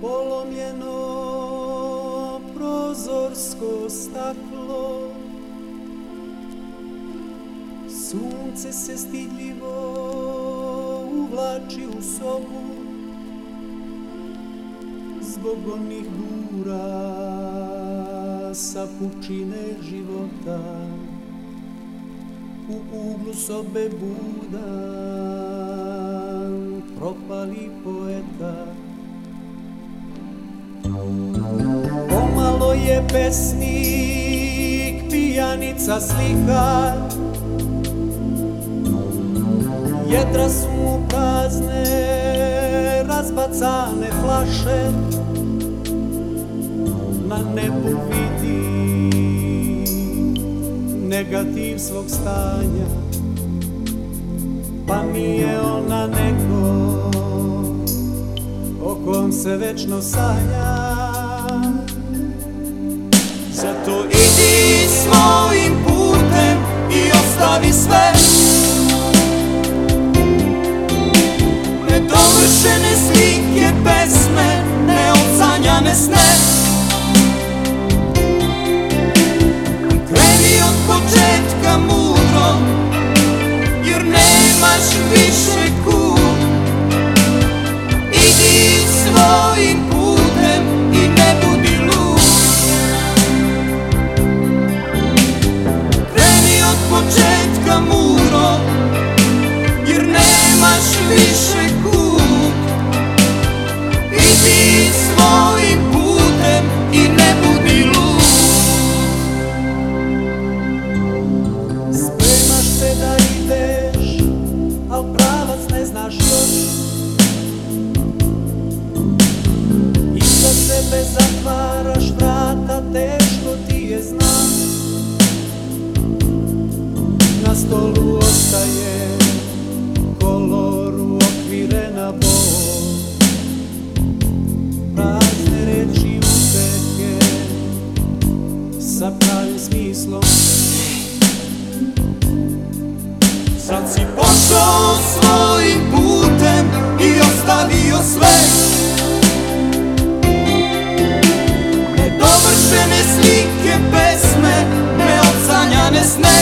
polomljeno prozorsko staklo. Sunce se stidljivo uvlači u sobu Zbog onih bura sa pučine života. U uglu sobe budan propali poeta Pomalo je pesnik, pijanica slika Jedra su mu prazne, razbacane flaše. Na nebu vidi negativ svog stanja. Pa mi je ona neko kom se večno sanja Zato idi svojim putem i ostavi sve. Nedovršene slike, pesme, neocanjane sne. Kreni od početka mudro, jer nemaš više više kud Idi svojim putem i ne budi lud. Spremaš se da ideš, al pravac ne znaš još. Iza sebe zatvaraš vrata, teško ti je znam Na stolu ostaje smislom. Sad si pošao svojim putem i ostavio sve. Nedovršene slike, pesme, neocanjane sne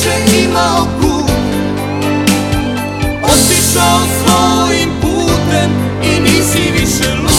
više imao kut Otišao svojim putem i nisi više